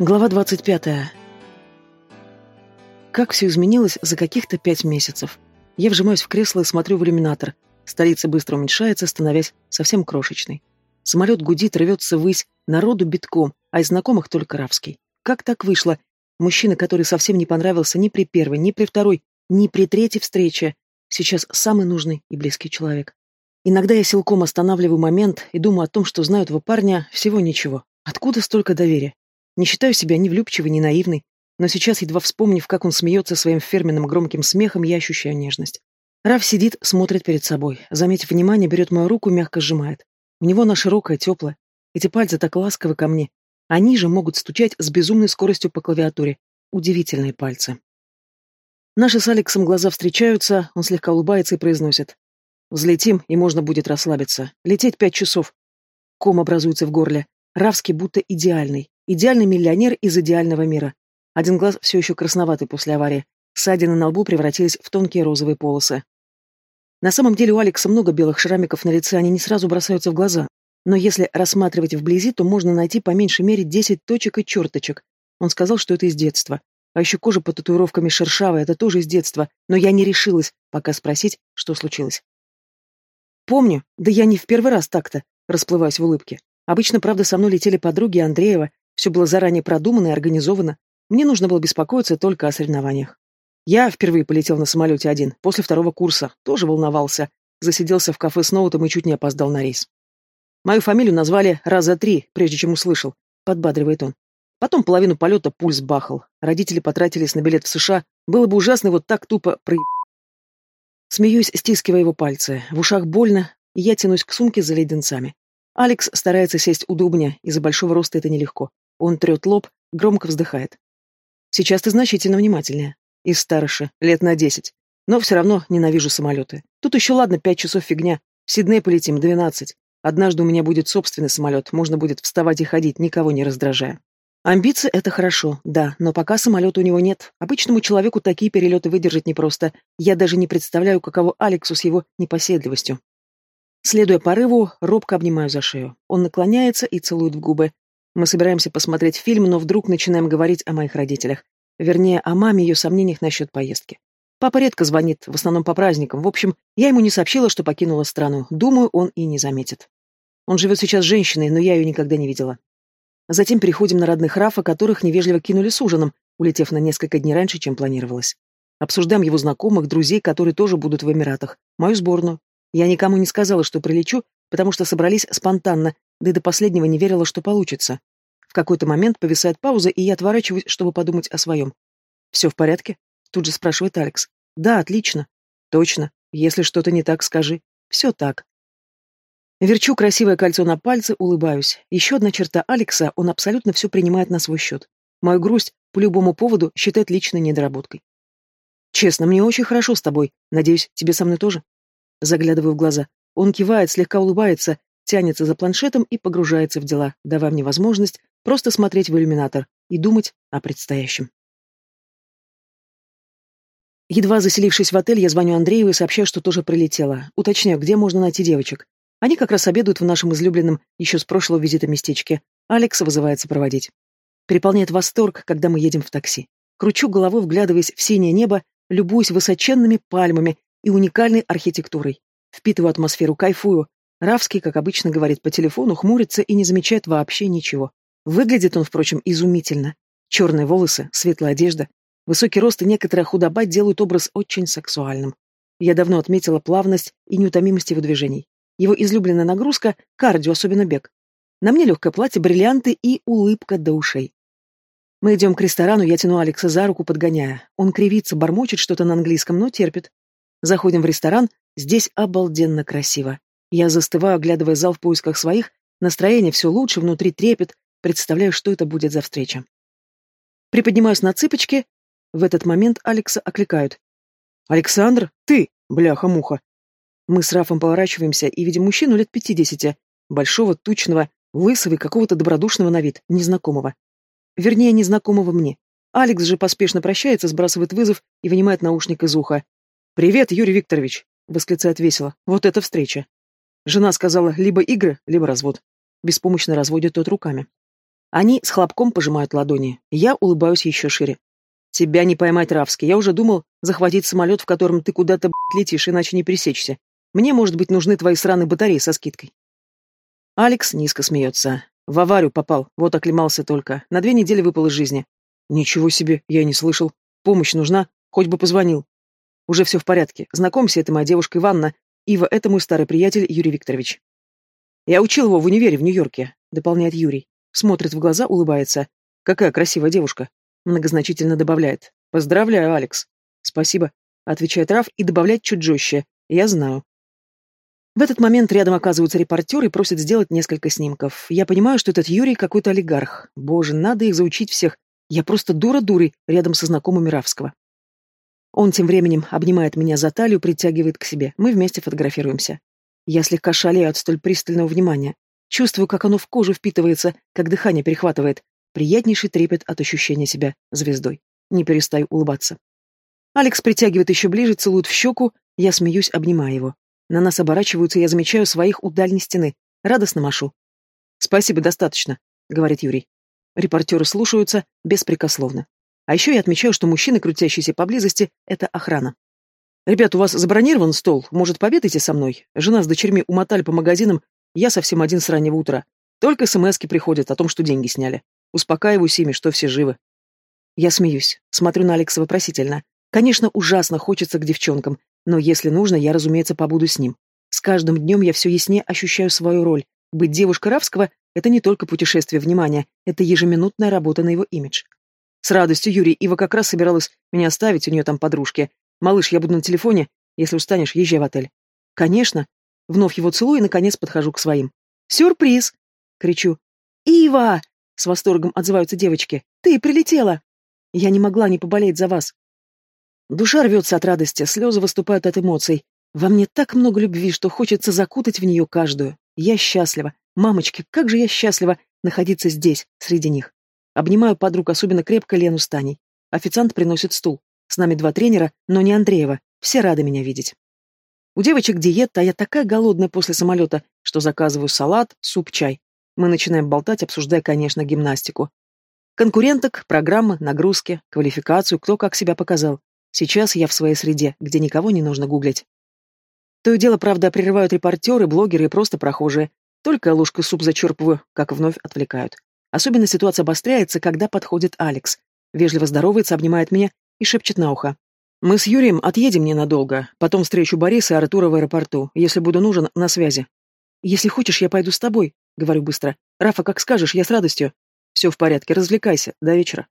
Глава 25. Как все изменилось за каких-то пять месяцев. Я вжимаюсь в кресло и смотрю в иллюминатор. Столица быстро уменьшается, становясь совсем крошечной. Самолет гудит, рвется ввысь, народу битком, а из знакомых только Равский. Как так вышло? Мужчина, который совсем не понравился ни при первой, ни при второй, ни при третьей встрече, сейчас самый нужный и близкий человек. Иногда я силком останавливаю момент и думаю о том, что знаю этого парня всего ничего. Откуда столько доверия? Не считаю себя ни влюбчивой, ни наивной, но сейчас, едва вспомнив, как он смеется своим фирменным громким смехом, я ощущаю нежность. Раф сидит, смотрит перед собой. Заметив внимание, берет мою руку, мягко сжимает. У него она широкая, теплая. Эти пальцы так ласковы ко мне. Они же могут стучать с безумной скоростью по клавиатуре. Удивительные пальцы. Наши с Алексом глаза встречаются, он слегка улыбается и произносит. «Взлетим, и можно будет расслабиться. Лететь пять часов». Ком образуется в горле. Равский будто идеальный. Идеальный миллионер из идеального мира. Один глаз все еще красноватый после аварии. Ссадины на лбу превратились в тонкие розовые полосы. На самом деле у Алекса много белых шрамиков на лице, они не сразу бросаются в глаза. Но если рассматривать вблизи, то можно найти по меньшей мере 10 точек и черточек. Он сказал, что это из детства. А еще кожа под татуировками шершавая, это тоже из детства, но я не решилась пока спросить, что случилось. Помню, да я не в первый раз так-то, расплываюсь в улыбке. Обычно, правда, со мной летели подруги Андреева, все было заранее продумано и организовано. Мне нужно было беспокоиться только о соревнованиях. Я впервые полетел на самолете один, после второго курса, тоже волновался. Засиделся в кафе с ноутом и чуть не опоздал на рейс. Мою фамилию назвали раза три, прежде чем услышал. Подбадривает он. Потом половину полета пульс бахал. Родители потратились на билет в США. Было бы ужасно вот так тупо про... Смеюсь, стискивая его пальцы. В ушах больно, и я тянусь к сумке за леденцами. Алекс старается сесть удобнее, из-за большого роста это нелегко. Он трет лоб, громко вздыхает. Сейчас ты значительно внимательнее. И старше, лет на десять. Но все равно ненавижу самолеты. Тут еще ладно, пять часов фигня. В Сидней полетим, двенадцать. Однажды у меня будет собственный самолет, можно будет вставать и ходить, никого не раздражая. Амбиции — это хорошо, да, но пока самолета у него нет. Обычному человеку такие перелеты выдержать непросто. Я даже не представляю, каково Алексу с его непоседливостью. Следуя порыву, робко обнимаю за шею. Он наклоняется и целует в губы. Мы собираемся посмотреть фильм, но вдруг начинаем говорить о моих родителях. Вернее, о маме и ее сомнениях насчет поездки. Папа редко звонит, в основном по праздникам. В общем, я ему не сообщила, что покинула страну. Думаю, он и не заметит. Он живет сейчас с женщиной, но я ее никогда не видела. Затем переходим на родных Рафа, которых невежливо кинули с ужином, улетев на несколько дней раньше, чем планировалось. Обсуждаем его знакомых, друзей, которые тоже будут в Эмиратах, мою сборную. Я никому не сказала, что прилечу, потому что собрались спонтанно, да и до последнего не верила, что получится. В какой-то момент повисает пауза, и я отворачиваюсь, чтобы подумать о своем. «Все в порядке?» — тут же спрашивает Алекс. «Да, отлично». «Точно. Если что-то не так, скажи. Все так». Верчу красивое кольцо на пальце, улыбаюсь. Еще одна черта Алекса, он абсолютно все принимает на свой счет. Мою грусть по любому поводу считает личной недоработкой. «Честно, мне очень хорошо с тобой. Надеюсь, тебе со мной тоже?» Заглядываю в глаза. Он кивает, слегка улыбается, тянется за планшетом и погружается в дела, давая мне возможность просто смотреть в иллюминатор и думать о предстоящем. Едва заселившись в отель, я звоню Андрею и сообщаю, что тоже прилетела. Уточняю, где можно найти девочек. Они как раз обедают в нашем излюбленном еще с прошлого визита местечке. Алекс вызывается проводить. Переполняет восторг, когда мы едем в такси. Кручу головой, вглядываясь в синее небо, любуюсь высоченными пальмами и уникальной архитектурой. Впитываю атмосферу, кайфую, Равский, как обычно, говорит по телефону, хмурится и не замечает вообще ничего. Выглядит он, впрочем, изумительно. Черные волосы, светлая одежда, высокий рост и некоторая худоба делают образ очень сексуальным. Я давно отметила плавность и неутомимость его движений. Его излюбленная нагрузка — кардио, особенно бег. На мне легкое платье, бриллианты и улыбка до ушей. Мы идем к ресторану, я тяну Алекса за руку, подгоняя. Он кривится, бормочет что-то на английском, но терпит. Заходим в ресторан, здесь обалденно красиво. Я застываю, оглядывая зал в поисках своих, настроение все лучше, внутри трепет, представляю, что это будет за встреча. Приподнимаюсь на цыпочки, в этот момент Алекса окликают. «Александр, ты, бляха-муха!» Мы с Рафом поворачиваемся и видим мужчину лет пятидесяти, большого, тучного, лысого какого-то добродушного на вид, незнакомого. Вернее, незнакомого мне. Алекс же поспешно прощается, сбрасывает вызов и вынимает наушник из уха. «Привет, Юрий Викторович!» — восклицает весело. «Вот это встреча!» Жена сказала либо игры, либо развод. Беспомощно разводит тот руками. Они с хлопком пожимают ладони. Я улыбаюсь еще шире. Тебя не поймать, Равский. Я уже думал захватить самолет, в котором ты куда-то, летишь, иначе не пересечься. Мне, может быть, нужны твои сраные батареи со скидкой. Алекс низко смеется. В аварию попал, вот оклемался только. На две недели выпал из жизни. Ничего себе, я не слышал. Помощь нужна, хоть бы позвонил. Уже все в порядке. Знакомься, это моя девушка Иванна. Ива — это мой старый приятель Юрий Викторович. Я учил его в универе в Нью-Йорке, дополняет Юрий. Смотрит в глаза, улыбается. Какая красивая девушка. Многозначительно добавляет. Поздравляю, Алекс. Спасибо. Отвечает Раф и добавляет чуть жестче. Я знаю. В этот момент рядом оказываются репортеры и просят сделать несколько снимков. Я понимаю, что этот Юрий какой-то олигарх. Боже, надо их заучить всех. Я просто дура дурой рядом со знакомыми Равского. Он тем временем обнимает меня за талию, притягивает к себе. Мы вместе фотографируемся. Я слегка шалею от столь пристального внимания. Чувствую, как оно в кожу впитывается, как дыхание перехватывает. Приятнейший трепет от ощущения себя звездой. Не перестаю улыбаться. Алекс притягивает еще ближе, целует в щеку, я смеюсь, обнимая его. На нас оборачиваются, я замечаю своих у дальней стены. Радостно машу. «Спасибо, достаточно», — говорит Юрий. Репортеры слушаются беспрекословно. А еще я отмечаю, что мужчины, крутящиеся поблизости, — это охрана. «Ребят, у вас забронирован стол? Может, победайте со мной? Жена с дочерьми умотали по магазинам, я совсем один с раннего утра. Только смски приходят о том, что деньги сняли. Успокаиваюсь ими, что все живы. Я смеюсь, смотрю на Алекса вопросительно. Конечно, ужасно хочется к девчонкам, но если нужно, я, разумеется, побуду с ним. С каждым днем я все яснее ощущаю свою роль. Быть девушкой Равского — это не только путешествие внимания, это ежеминутная работа на его имидж. С радостью, Юрий, Ива как раз собиралась меня оставить, у нее там подружки. Малыш, я буду на телефоне, если устанешь, езжай в отель. Конечно, Вновь его целую и, наконец, подхожу к своим. «Сюрприз!» — кричу. «Ива!» — с восторгом отзываются девочки. «Ты прилетела!» «Я не могла не поболеть за вас!» Душа рвется от радости, слезы выступают от эмоций. Во мне так много любви, что хочется закутать в нее каждую. Я счастлива. Мамочки, как же я счастлива находиться здесь, среди них. Обнимаю подруг, особенно крепко Лену с Таней. Официант приносит стул. С нами два тренера, но не Андреева. Все рады меня видеть. У девочек диета, а я такая голодная после самолета, что заказываю салат, суп, чай. Мы начинаем болтать, обсуждая, конечно, гимнастику. Конкуренток, программы, нагрузки, квалификацию, кто как себя показал. Сейчас я в своей среде, где никого не нужно гуглить. То и дело, правда, прерывают репортеры, блогеры и просто прохожие. Только ложкой суп зачерпываю, как вновь отвлекают. Особенно ситуация обостряется, когда подходит Алекс. Вежливо здоровается, обнимает меня и шепчет на ухо. Мы с Юрием отъедем ненадолго, потом встречу Бориса и Артура в аэропорту. Если буду нужен, на связи. Если хочешь, я пойду с тобой, говорю быстро. Рафа, как скажешь, я с радостью. Все в порядке, развлекайся. До вечера.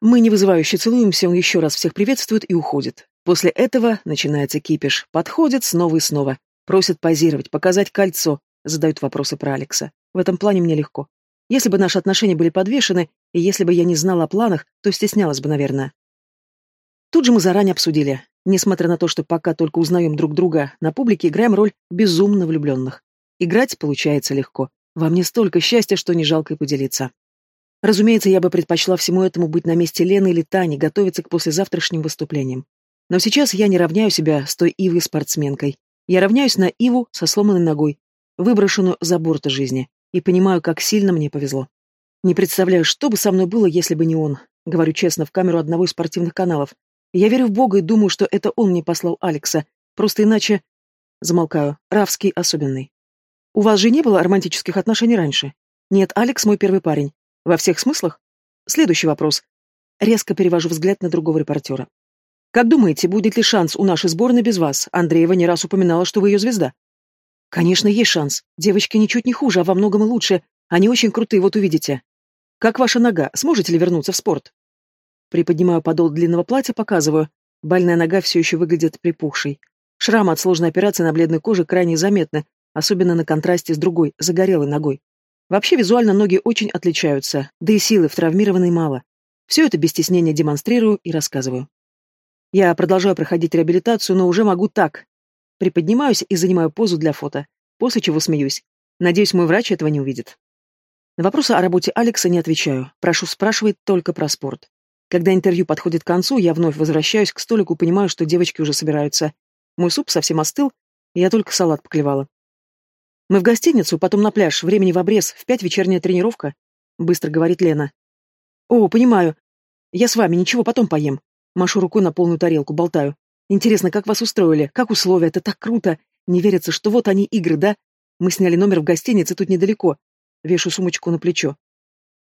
Мы невызывающе целуемся, он еще раз всех приветствует и уходит. После этого начинается кипиш. Подходит снова и снова. Просит позировать, показать кольцо. Задают вопросы про Алекса. В этом плане мне легко. Если бы наши отношения были подвешены, и если бы я не знала о планах, то стеснялась бы, наверное. Тут же мы заранее обсудили. Несмотря на то, что пока только узнаем друг друга, на публике играем роль безумно влюбленных. Играть получается легко. Во мне столько счастья, что не жалко и поделиться. Разумеется, я бы предпочла всему этому быть на месте Лены или Тани, готовиться к послезавтрашним выступлениям. Но сейчас я не равняю себя с той Ивой спортсменкой. Я равняюсь на Иву со сломанной ногой, выброшенную за борт жизни, и понимаю, как сильно мне повезло. Не представляю, что бы со мной было, если бы не он. Говорю честно, в камеру одного из спортивных каналов. Я верю в Бога и думаю, что это он мне послал Алекса. Просто иначе... Замолкаю. Равский особенный. У вас же не было романтических отношений раньше? Нет, Алекс мой первый парень. Во всех смыслах? Следующий вопрос. Резко перевожу взгляд на другого репортера. Как думаете, будет ли шанс у нашей сборной без вас? Андреева не раз упоминала, что вы ее звезда. Конечно, есть шанс. Девочки ничуть не хуже, а во многом и лучше. Они очень крутые, вот увидите. Как ваша нога? Сможете ли вернуться в спорт? Приподнимаю подол длинного платья, показываю. Больная нога все еще выглядит припухшей. Шрамы от сложной операции на бледной коже крайне заметны, особенно на контрасте с другой, загорелой ногой. Вообще визуально ноги очень отличаются, да и силы в травмированной мало. Все это без стеснения демонстрирую и рассказываю. Я продолжаю проходить реабилитацию, но уже могу так. Приподнимаюсь и занимаю позу для фото, после чего смеюсь. Надеюсь, мой врач этого не увидит. На вопросы о работе Алекса не отвечаю. Прошу спрашивать только про спорт. Когда интервью подходит к концу, я вновь возвращаюсь к столику, понимаю, что девочки уже собираются. Мой суп совсем остыл, и я только салат поклевала. Мы в гостиницу, потом на пляж, времени в обрез, в пять вечерняя тренировка. быстро говорит Лена. О, понимаю. Я с вами, ничего, потом поем. Машу рукой на полную тарелку, болтаю. Интересно, как вас устроили? Как условия? Это так круто. Не верится, что вот они игры, да? Мы сняли номер в гостинице тут недалеко. Вешу сумочку на плечо.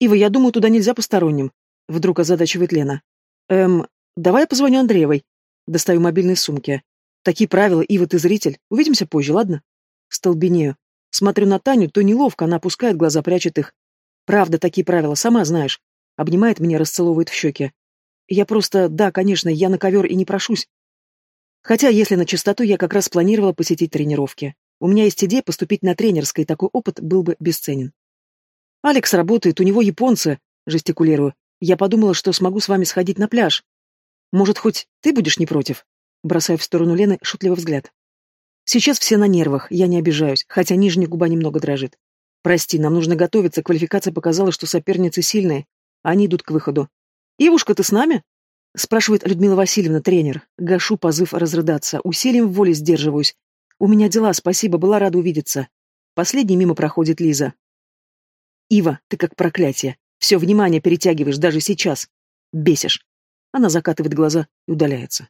Ива, я думаю, туда нельзя посторонним. Вдруг озадачивает Лена. Эм, давай я позвоню Андреевой. Достаю мобильные сумки. Такие правила, Ива, ты зритель. Увидимся позже, ладно? Столбенею. Смотрю на Таню, то неловко, она опускает глаза, прячет их. Правда, такие правила, сама знаешь. Обнимает меня, расцеловывает в щеки. Я просто, да, конечно, я на ковер и не прошусь. Хотя, если на чистоту, я как раз планировала посетить тренировки. У меня есть идея поступить на тренерской, такой опыт был бы бесценен. «Алекс работает, у него японцы», — жестикулирую. «Я подумала, что смогу с вами сходить на пляж. Может, хоть ты будешь не против?» Бросаю в сторону Лены шутливый взгляд. Сейчас все на нервах, я не обижаюсь, хотя нижняя губа немного дрожит. Прости, нам нужно готовиться, квалификация показала, что соперницы сильные. Они идут к выходу. «Ивушка, ты с нами?» Спрашивает Людмила Васильевна, тренер. Гашу позыв разрыдаться. Усилием воли сдерживаюсь. У меня дела, спасибо, была рада увидеться. Последний мимо проходит Лиза. Ива, ты как проклятие. Все внимание перетягиваешь даже сейчас. Бесишь. Она закатывает глаза и удаляется.